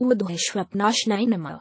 ऊर्ध्वश्वप्नाशनय नमः